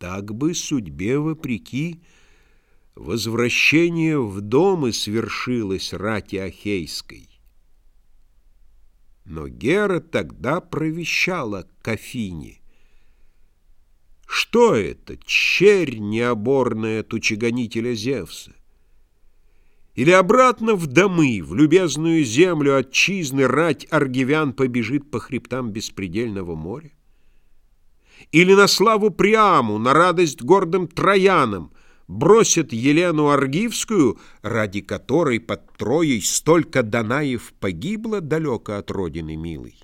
Так бы судьбе вопреки Возвращение в дом и свершилось рати Ахейской. Но Гера тогда провещала к. Что это, черь необорная тучегонителя Зевса? Или обратно в домы, в любезную землю отчизны рать аргивян побежит по хребтам беспредельного моря? Или на славу Приаму, на радость гордым Троянам бросят Елену Аргивскую, ради которой под Троей столько Данаев погибло далеко от родины милой?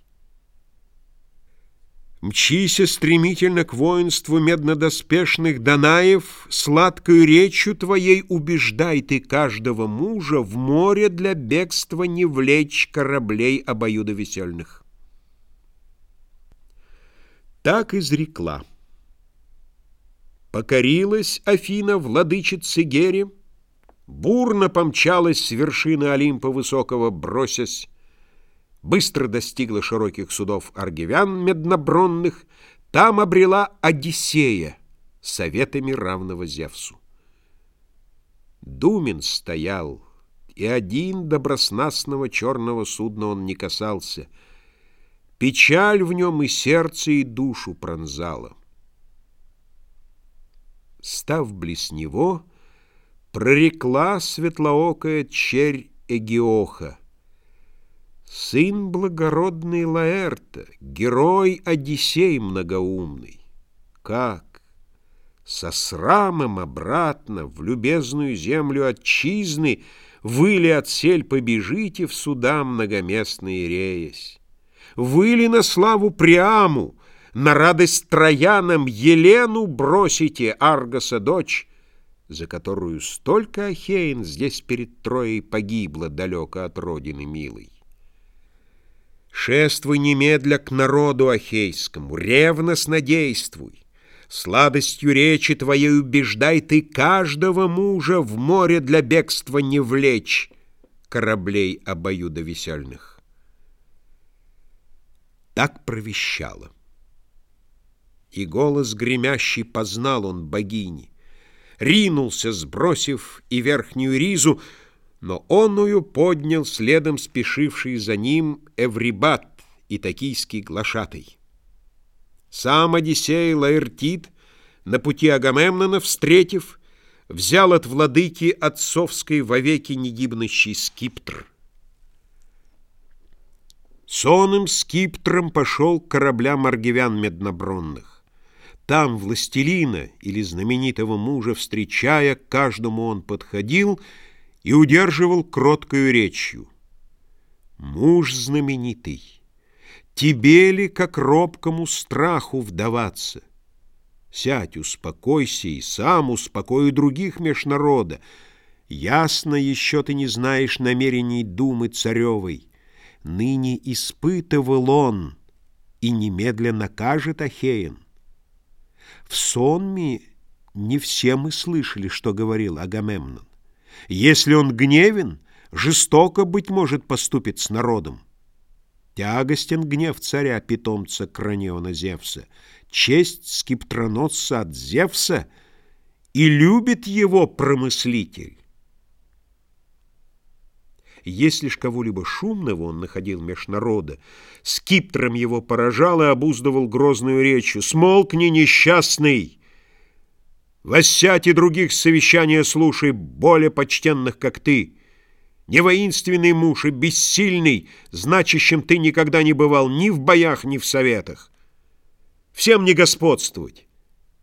Мчися стремительно к воинству меднодоспешных Данаев, Сладкою речью твоей убеждай ты каждого мужа В море для бегства не влечь кораблей обоюдовесельных. Так изрекла. Покорилась Афина владычице Гере, Бурно помчалась с вершины Олимпа высокого, бросясь, Быстро достигла широких судов аргивян меднобронных, Там обрела Одиссея советами равного Зевсу. Думен стоял, и один доброснастного черного судна он не касался. Печаль в нем и сердце, и душу пронзала. Став близ него, прорекла светлоокая черь Эгиоха — Сын благородный Лаэрта, герой Одиссей многоумный. Как? Со срамом обратно в любезную землю отчизны Вы ли от сель побежите в суда многоместные реясь? Вы ли на славу Приаму, на радость Троянам Елену бросите, Аргоса дочь, за которую столько Ахеин здесь перед Троей погибло далеко от родины милой? Шествуй немедля к народу ахейскому, ревностно действуй. Сладостью речи твоей убеждай ты каждого мужа в море для бегства не влечь кораблей обоюдовесельных. Так провещала. И голос гремящий познал он богини. Ринулся, сбросив и верхнюю ризу, но оную поднял следом спешивший за ним Эврибат, итакийский глашатый. Сам Одиссей Лаэртит, на пути Агамемнона встретив, взял от владыки отцовской вовеки негибнущий скиптр. Сонным скиптром пошел к кораблям аргивян меднобронных. Там властелина или знаменитого мужа встречая, к каждому он подходил — и удерживал кроткою речью. «Муж знаменитый, тебе ли, как робкому страху, вдаваться? Сядь, успокойся и сам успокою других меж народа. Ясно еще ты не знаешь намерений думы царевой. Ныне испытывал он и немедленно кажет Ахеен. В сонме не все мы слышали, что говорил Агамемнон. Если он гневен, жестоко, быть может, поступит с народом. Тягостен гнев царя, питомца Краниона Зевса, честь скиптроносца от Зевса, и любит его промыслитель. Если ж кого-либо шумного он находил меж народа, скиптром его поражал и обуздывал грозную речью «Смолкни, несчастный!» Воссядь и других совещания слушай, более почтенных, как ты. Не воинственный муж и бессильный, значащим ты никогда не бывал ни в боях, ни в советах. Всем не господствовать,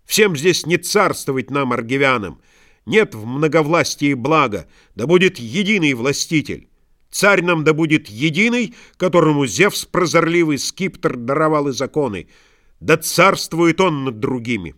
всем здесь не царствовать нам, аргивянам. Нет в многовластии блага, да будет единый властитель. Царь нам да будет единый, которому Зевс прозорливый скиптр даровал и законы, да царствует он над другими».